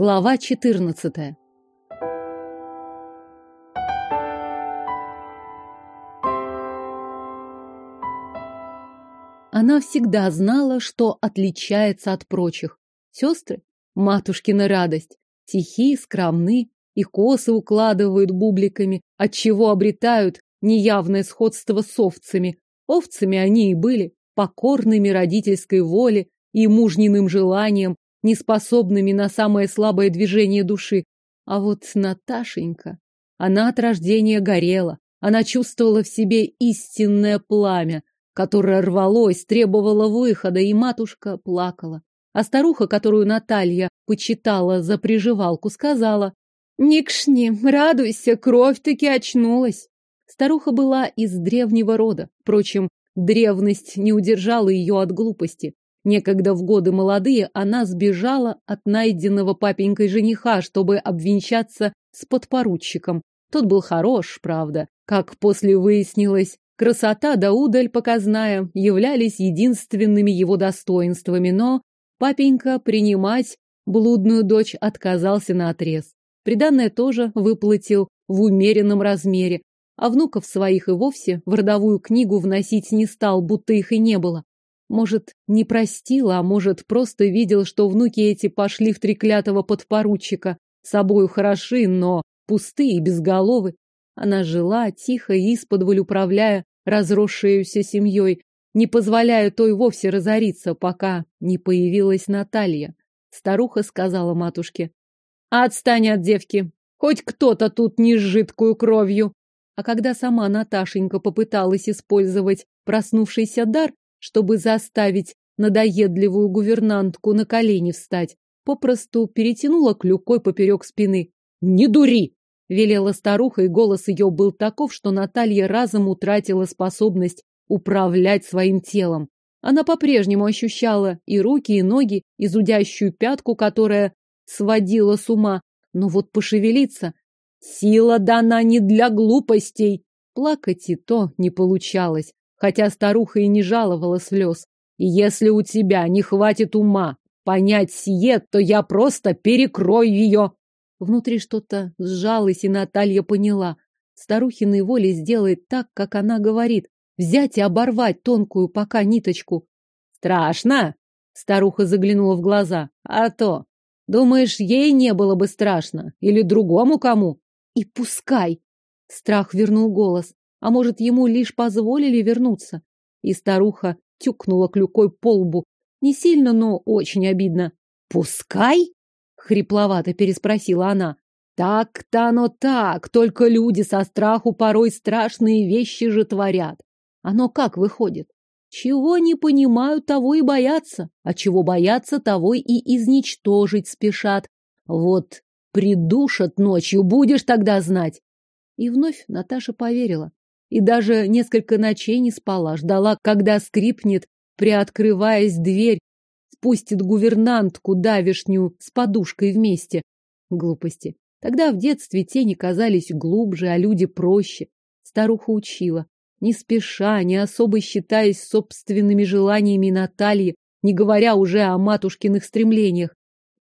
Глава 14. Она всегда знала, что отличается от прочих. Сестры – матушкина радость. Тихи, скромны, и косы укладывают бубликами, отчего обретают неявное сходство с овцами. Овцами они и были, покорными родительской воле и мужниным желанием, неспособными на самое слабое движение души. А вот Наташенька, она от рождения горела, она чувствовала в себе истинное пламя, которое рвалось, требовало выхода, и матушка плакала. А старуха, которую Наталья почитала за приживалку, сказала, «Никшни, радуйся, кровь-таки очнулась». Старуха была из древнего рода. Впрочем, древность не удержала ее от глупости. Некогда в годы молодые она сбежала от найденного папенькой жениха, чтобы обвенчаться с подпоручиком. Тот был хорош, правда. Как после выяснилось, красота да удаль показная являлись единственными его достоинствами, но папенька принимать блудную дочь отказался наотрез. Приданное тоже выплатил в умеренном размере, а внуков своих и вовсе в родовую книгу вносить не стал, будто их и не было. Может, не простил, а может, просто видел, что внуки эти пошли в треклятого подпоручика. Собою хороши, но пустые и безголовы. Она жила, тихо и исподволь управляя разросшейся семьей, не позволяя той вовсе разориться, пока не появилась Наталья. Старуха сказала матушке. «Отстань от девки! Хоть кто-то тут не с жидкую кровью!» А когда сама Наташенька попыталась использовать проснувшийся дар, чтобы заставить надоедливую гувернантку на колени встать, попросту перетянула клюкой поперек спины. «Не дури!» — велела старуха, и голос ее был таков, что Наталья разом утратила способность управлять своим телом. Она по-прежнему ощущала и руки, и ноги, и зудящую пятку, которая сводила с ума, но вот пошевелиться... Сила дана не для глупостей. Плакать и то не получалось хотя старуха и не жаловала слез. И если у тебя не хватит ума понять сие, то я просто перекрою ее. Внутри что-то сжалось, и Наталья поняла. Старухиной волей сделает так, как она говорит. Взять и оборвать тонкую пока ниточку. Страшно? Старуха заглянула в глаза. А то. Думаешь, ей не было бы страшно? Или другому кому? И пускай. Страх вернул голос. А может, ему лишь позволили вернуться? И старуха тюкнула клюкой по лбу. Не сильно, но очень обидно. «Пускай?» — хрипловато переспросила она. «Так-то оно так, только люди со страху порой страшные вещи же творят. Оно как выходит? Чего не понимают, того и боятся, а чего боятся, того и изничтожить спешат. Вот придушат ночью, будешь тогда знать». И вновь Наташа поверила и даже несколько ночей не спала, ждала, когда скрипнет, приоткрываясь дверь, спустит гувернантку давишнюю с подушкой вместе. Глупости. Тогда в детстве тени казались глубже, а люди проще. Старуха учила, не спеша, не особо считаясь собственными желаниями Натальи, не говоря уже о матушкиных стремлениях.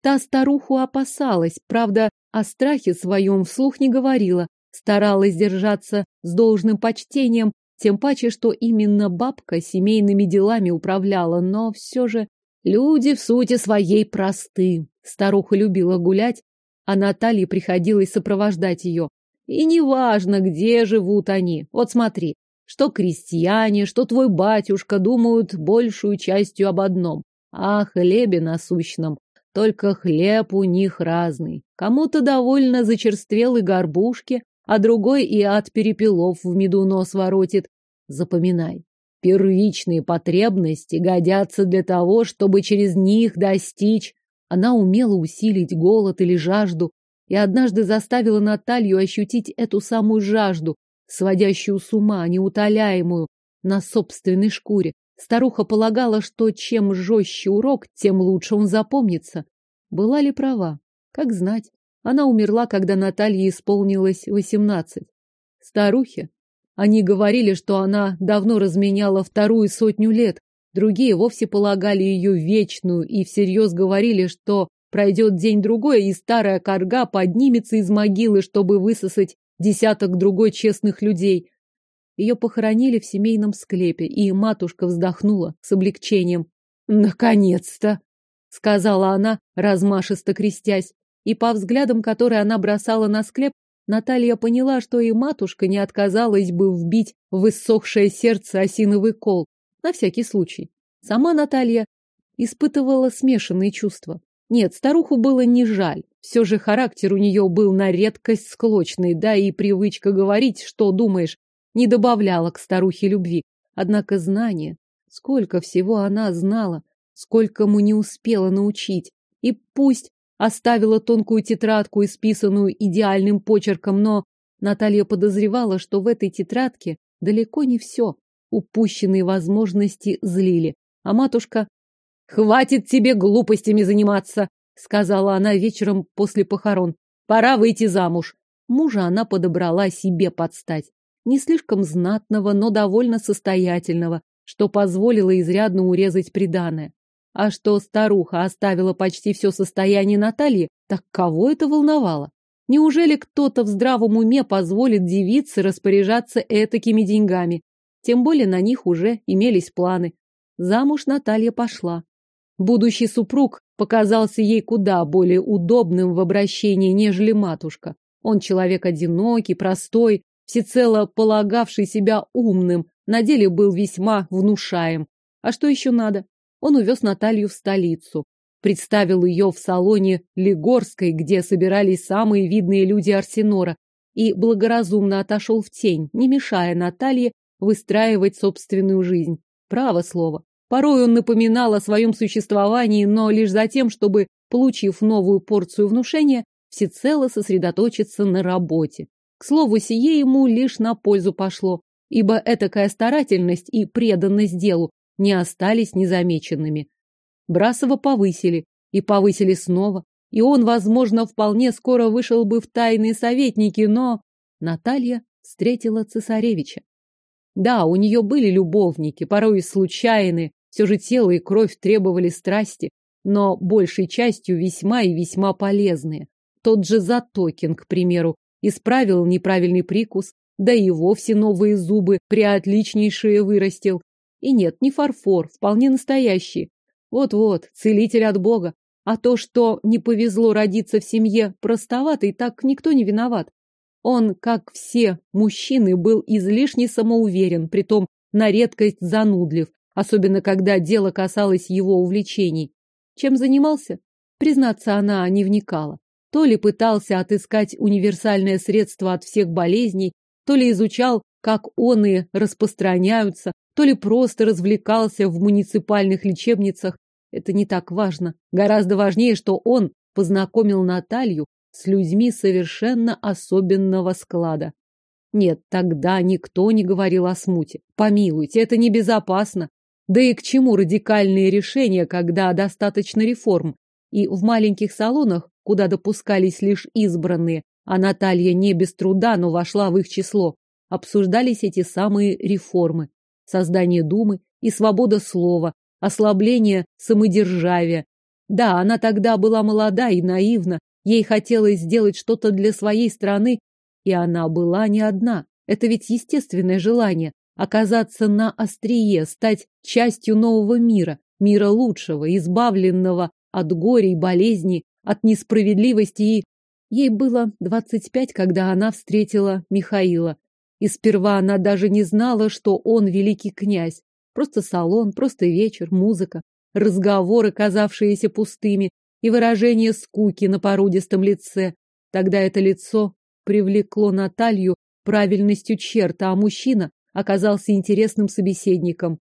Та старуху опасалась, правда, о страхе своем вслух не говорила, старалась держаться с должным почтением, тем паче, что именно бабка семейными делами управляла, но все же люди в сути своей просты. Старуха любила гулять, а Наталье приходилось сопровождать ее. И неважно, где живут они. Вот смотри, что крестьяне, что твой батюшка думают большую частью об одном – о хлебе насущном. Только хлеб у них разный. Кому-то довольно зачерствелой горбушки, а другой и от перепелов в меду нос воротит. Запоминай, первичные потребности годятся для того, чтобы через них достичь. Она умела усилить голод или жажду, и однажды заставила Наталью ощутить эту самую жажду, сводящую с ума, неутоляемую, на собственной шкуре. Старуха полагала, что чем жестче урок, тем лучше он запомнится. Была ли права? Как знать. Она умерла, когда Наталье исполнилось восемнадцать. Старухи. Они говорили, что она давно разменяла вторую сотню лет. Другие вовсе полагали ее вечную и всерьез говорили, что Пройдет день-другой, и старая корга поднимется из могилы, чтобы высосать десяток другой честных людей. Ее похоронили в семейном склепе, и матушка вздохнула с облегчением. «Наконец-то!» — сказала она, размашисто крестясь. И по взглядам, которые она бросала на склеп, Наталья поняла, что и матушка не отказалась бы вбить в иссохшее сердце осиновый кол. На всякий случай. Сама Наталья испытывала смешанные чувства. Нет, старуху было не жаль. Все же характер у нее был на редкость склочный, да и привычка говорить, что думаешь, не добавляла к старухе любви. Однако знание, сколько всего она знала, сколько му не успела научить. И пусть оставила тонкую тетрадку, исписанную идеальным почерком, но Наталья подозревала, что в этой тетрадке далеко не все. Упущенные возможности злили. А матушка... «Хватит тебе глупостями заниматься!» — сказала она вечером после похорон. «Пора выйти замуж». Мужа она подобрала себе подстать. Не слишком знатного, но довольно состоятельного, что позволило изрядно урезать приданое. А что старуха оставила почти все состояние Натальи, так кого это волновало? Неужели кто-то в здравом уме позволит девице распоряжаться этакими деньгами? Тем более на них уже имелись планы. Замуж Наталья пошла. Будущий супруг показался ей куда более удобным в обращении, нежели матушка. Он человек одинокий, простой, всецело полагавший себя умным, на деле был весьма внушаем. А что еще надо? Он увез Наталью в столицу, представил ее в салоне Легорской, где собирались самые видные люди Арсенора, и благоразумно отошел в тень, не мешая Наталье выстраивать собственную жизнь. Право слово. Порой он напоминал о своем существовании, но лишь за тем, чтобы, получив новую порцию внушения, всецело сосредоточиться на работе. К слову, сие ему лишь на пользу пошло, ибо этакая старательность и преданность делу не остались незамеченными. Брасова повысили, и повысили снова, и он, возможно, вполне скоро вышел бы в тайные советники, но Наталья встретила цесаревича. Да, у нее были любовники, порой и случайные, все же тело и кровь требовали страсти, но большей частью весьма и весьма полезные. Тот же Затокин, к примеру, исправил неправильный прикус, да и вовсе новые зубы приотличнейшие вырастил, и нет, не фарфор, вполне настоящий. Вот-вот, целитель от Бога. А то, что не повезло родиться в семье простоватой, так никто не виноват. Он, как все мужчины, был излишне самоуверен, притом на редкость занудлив, особенно когда дело касалось его увлечений. Чем занимался? Признаться, она не вникала. То ли пытался отыскать универсальное средство от всех болезней, то ли изучал, как он и распространяются, то ли просто развлекался в муниципальных лечебницах. Это не так важно. Гораздо важнее, что он познакомил Наталью с людьми совершенно особенного склада. Нет, тогда никто не говорил о смуте. Помилуйте, это небезопасно. Да и к чему радикальные решения, когда достаточно реформ? И в маленьких салонах, куда допускались лишь избранные, а Наталья не без труда, но вошла в их число, обсуждались эти самые реформы создание думы и свобода слова, ослабление самодержавия. Да, она тогда была молода и наивна, ей хотелось сделать что-то для своей страны, и она была не одна. Это ведь естественное желание оказаться на острие, стать частью нового мира, мира лучшего, избавленного от горя и болезней, от несправедливости и... Ей было двадцать пять, когда она встретила Михаила. И сперва она даже не знала, что он великий князь. Просто салон, просто вечер, музыка, разговоры, казавшиеся пустыми, и выражение скуки на породистом лице. Тогда это лицо привлекло Наталью правильностью черта, а мужчина оказался интересным собеседником.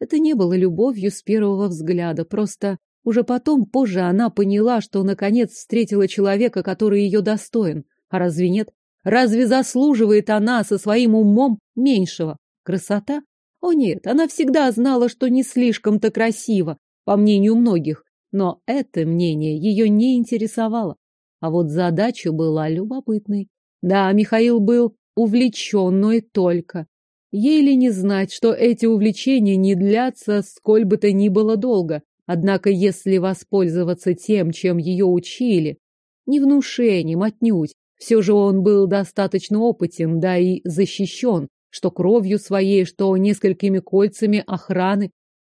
Это не было любовью с первого взгляда, просто уже потом, позже она поняла, что наконец встретила человека, который ее достоин. А разве нет? Разве заслуживает она со своим умом меньшего? Красота? О нет, она всегда знала, что не слишком-то красиво, по мнению многих, но это мнение ее не интересовало. А вот задача была любопытной. Да, Михаил был увлечен, но и только. Ей ли не знать, что эти увлечения не длятся сколь бы то ни было долго. Однако, если воспользоваться тем, чем ее учили, не внушением отнюдь, все же он был достаточно опытен, да и защищен, что кровью своей, что несколькими кольцами охраны,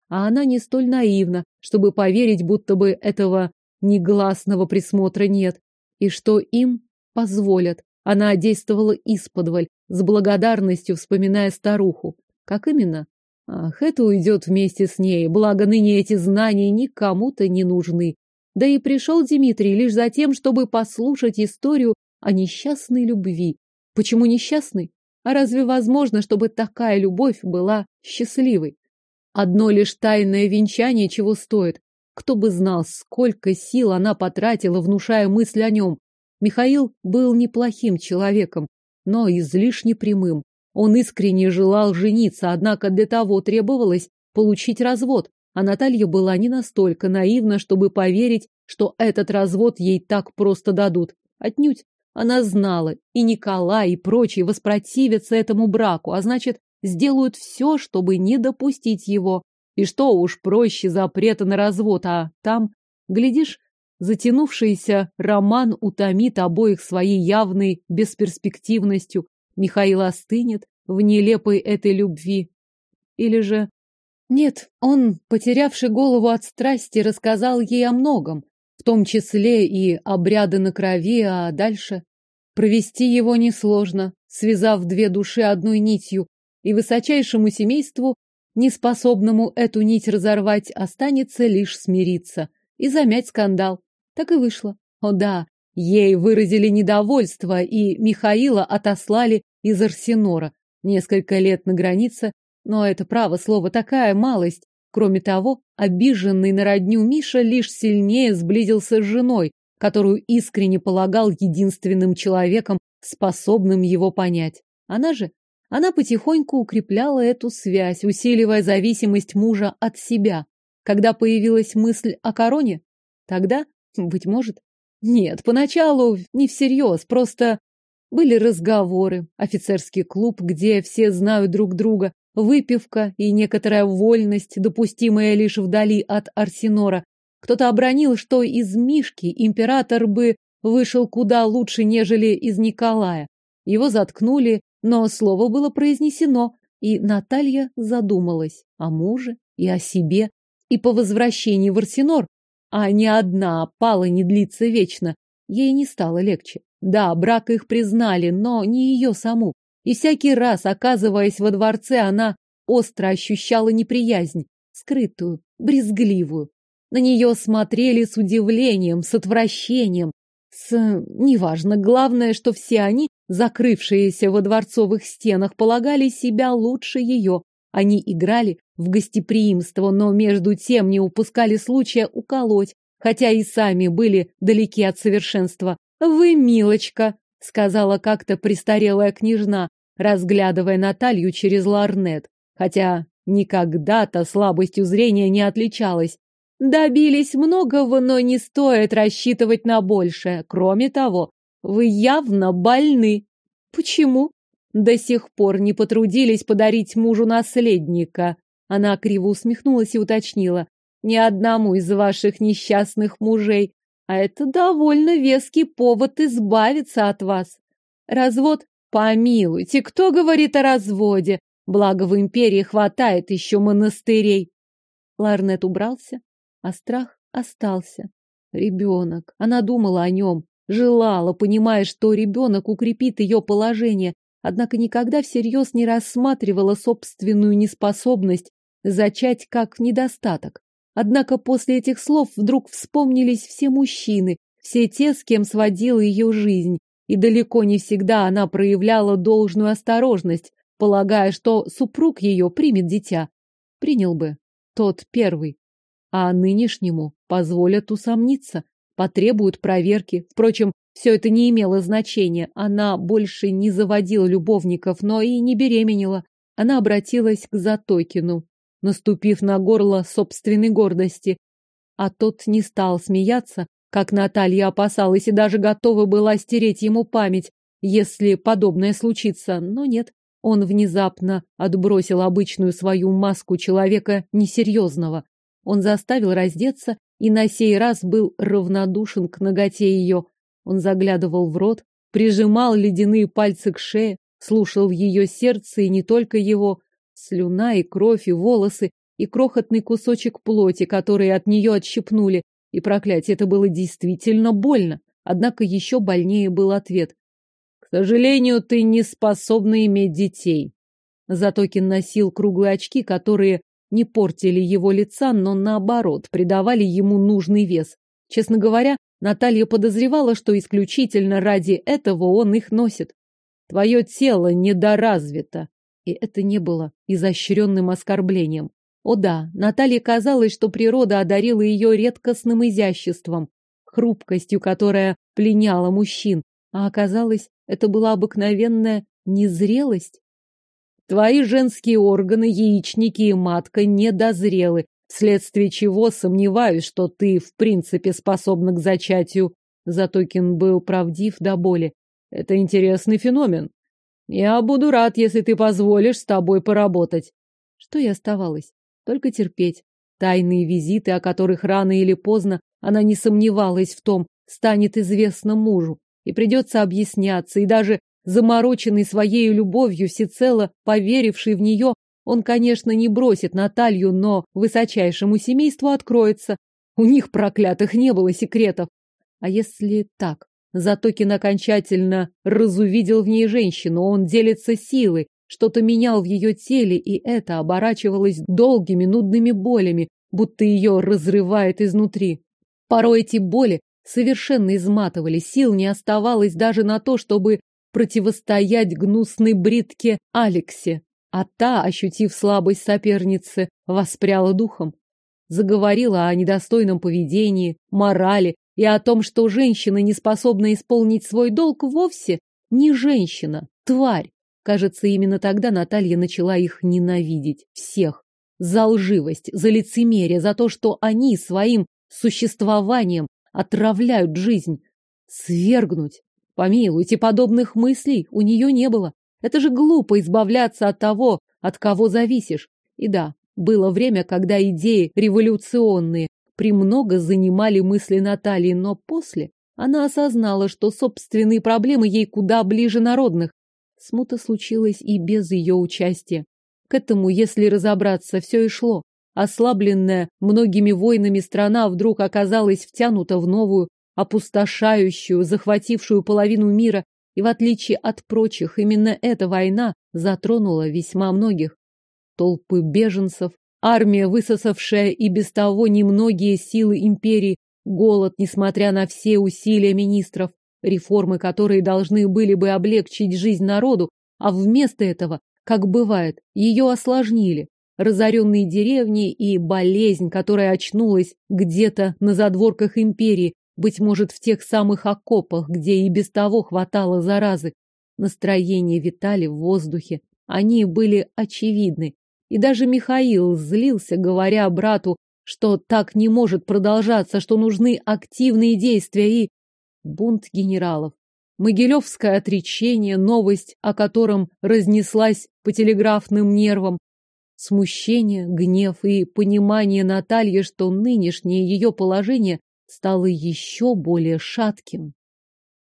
а она не столь наивна, чтобы поверить, будто бы этого негласного присмотра нет, и что им позволят. Она действовала исподволь, с благодарностью вспоминая старуху. Как именно? Ах, это уйдет вместе с ней, благо ныне эти знания никому-то не нужны. Да и пришел Дмитрий лишь за тем, чтобы послушать историю о несчастной любви. Почему несчастной? А разве возможно, чтобы такая любовь была счастливой? Одно лишь тайное венчание чего стоит. Кто бы знал, сколько сил она потратила, внушая мысль о нем. Михаил был неплохим человеком, но излишне прямым. Он искренне желал жениться, однако для того требовалось получить развод, а Наталья была не настолько наивна, чтобы поверить, что этот развод ей так просто дадут. Отнюдь. Она знала, и Николай, и прочие воспротивятся этому браку, а значит, сделают все, чтобы не допустить его. И что уж проще запрета на развод, а там, глядишь, затянувшийся роман утомит обоих своей явной бесперспективностью. Михаил остынет в нелепой этой любви. Или же... Нет, он, потерявший голову от страсти, рассказал ей о многом, в том числе и обряды на крови, а дальше... Провести его несложно, связав две души одной нитью, и высочайшему семейству, неспособному эту нить разорвать, останется лишь смириться и замять скандал. Так и вышло. О да, ей выразили недовольство, и Михаила отослали из Арсенора. Несколько лет на границе, но это право слово такая малость. Кроме того, обиженный на родню Миша лишь сильнее сблизился с женой, которую искренне полагал единственным человеком, способным его понять. Она же она потихоньку укрепляла эту связь, усиливая зависимость мужа от себя. Когда появилась мысль о короне? Тогда, быть может. Нет, поначалу не всерьез, просто были разговоры, офицерский клуб, где все знают друг друга, выпивка и некоторая вольность, допустимая лишь вдали от Арсенора. Кто-то обронил, что из Мишки император бы вышел куда лучше, нежели из Николая. Его заткнули, но слово было произнесено, и Наталья задумалась о муже и о себе. И по возвращении в Арсенор, а ни одна пала не длится вечно, ей не стало легче. Да, брак их признали, но не ее саму. И всякий раз, оказываясь во дворце, она остро ощущала неприязнь, скрытую, брезгливую. На нее смотрели с удивлением, с отвращением, с... неважно, главное, что все они, закрывшиеся во дворцовых стенах, полагали себя лучше ее. Они играли в гостеприимство, но между тем не упускали случая уколоть, хотя и сами были далеки от совершенства. «Вы, милочка!» — сказала как-то престарелая княжна, разглядывая Наталью через ларнет, хотя никогда-то слабостью зрения не отличалась. Добились многого, но не стоит рассчитывать на большее. Кроме того, вы явно больны. Почему? До сих пор не потрудились подарить мужу наследника. Она криво усмехнулась и уточнила. Ни одному из ваших несчастных мужей. А это довольно веский повод избавиться от вас. Развод? Помилуйте, кто говорит о разводе? Благо в империи хватает еще монастырей. Ларнет убрался, а страх остался. Ребенок. Она думала о нем, желала, понимая, что ребенок укрепит ее положение, однако никогда всерьез не рассматривала собственную неспособность зачать как недостаток. Однако после этих слов вдруг вспомнились все мужчины, все те, с кем сводила ее жизнь, и далеко не всегда она проявляла должную осторожность, полагая, что супруг ее примет дитя. Принял бы тот первый а нынешнему позволят усомниться, потребуют проверки. Впрочем, все это не имело значения. Она больше не заводила любовников, но и не беременела. Она обратилась к Затокину, наступив на горло собственной гордости. А тот не стал смеяться, как Наталья опасалась и даже готова была стереть ему память, если подобное случится, но нет. Он внезапно отбросил обычную свою маску человека несерьезного Он заставил раздеться и на сей раз был равнодушен к ноготе ее. Он заглядывал в рот, прижимал ледяные пальцы к шее, слушал ее сердце и не только его, слюна и кровь и волосы, и крохотный кусочек плоти, который от нее отщипнули. И проклятие, это было действительно больно. Однако еще больнее был ответ. К сожалению, ты не способна иметь детей. Затокин носил круглые очки, которые не портили его лица, но наоборот, придавали ему нужный вес. Честно говоря, Наталья подозревала, что исключительно ради этого он их носит. Твое тело недоразвито. И это не было изощренным оскорблением. О да, Наталье казалось, что природа одарила ее редкостным изяществом, хрупкостью, которая пленяла мужчин, а оказалось, это была обыкновенная незрелость. Твои женские органы, яичники и матка недозрелы, вследствие чего сомневаюсь, что ты в принципе способна к зачатию. Затокин был правдив до боли. Это интересный феномен. Я буду рад, если ты позволишь с тобой поработать. Что и оставалось? Только терпеть. Тайные визиты, о которых рано или поздно она не сомневалась в том, станет известно мужу, и придется объясняться, и даже замороченный своей любовью, всецело поверивший в нее, он, конечно, не бросит Наталью, но высочайшему семейству откроется. У них, проклятых, не было секретов. А если так? Затокин окончательно разувидел в ней женщину, он делится силой, что-то менял в ее теле, и это оборачивалось долгими нудными болями, будто ее разрывает изнутри. Порой эти боли совершенно изматывали, сил не оставалось даже на то, чтобы противостоять гнусной бритке Алексе. А та, ощутив слабость соперницы, воспряла духом. Заговорила о недостойном поведении, морали и о том, что женщина, не способна исполнить свой долг, вовсе не женщина, тварь. Кажется, именно тогда Наталья начала их ненавидеть. Всех. За лживость, за лицемерие, за то, что они своим существованием отравляют жизнь. Свергнуть. Помилуйте, подобных мыслей у нее не было. Это же глупо избавляться от того, от кого зависишь. И да, было время, когда идеи революционные премного занимали мысли Натальи, но после она осознала, что собственные проблемы ей куда ближе народных, Смута случилась и без ее участия. К этому, если разобраться, все и шло. Ослабленная многими войнами страна вдруг оказалась втянута в новую, опустошающую, захватившую половину мира, и в отличие от прочих, именно эта война затронула весьма многих. Толпы беженцев, армия, высосавшая и без того немногие силы империи, голод, несмотря на все усилия министров, реформы, которые должны были бы облегчить жизнь народу, а вместо этого, как бывает, ее осложнили. Разоренные деревни и болезнь, которая очнулась где-то на задворках империи, быть может, в тех самых окопах, где и без того хватало заразы. Настроения витали в воздухе. Они были очевидны. И даже Михаил злился, говоря брату, что так не может продолжаться, что нужны активные действия и бунт генералов. Могилевское отречение, новость, о котором разнеслась по телеграфным нервам, смущение, гнев и понимание Натальи, что нынешнее ее положение стало еще более шатким.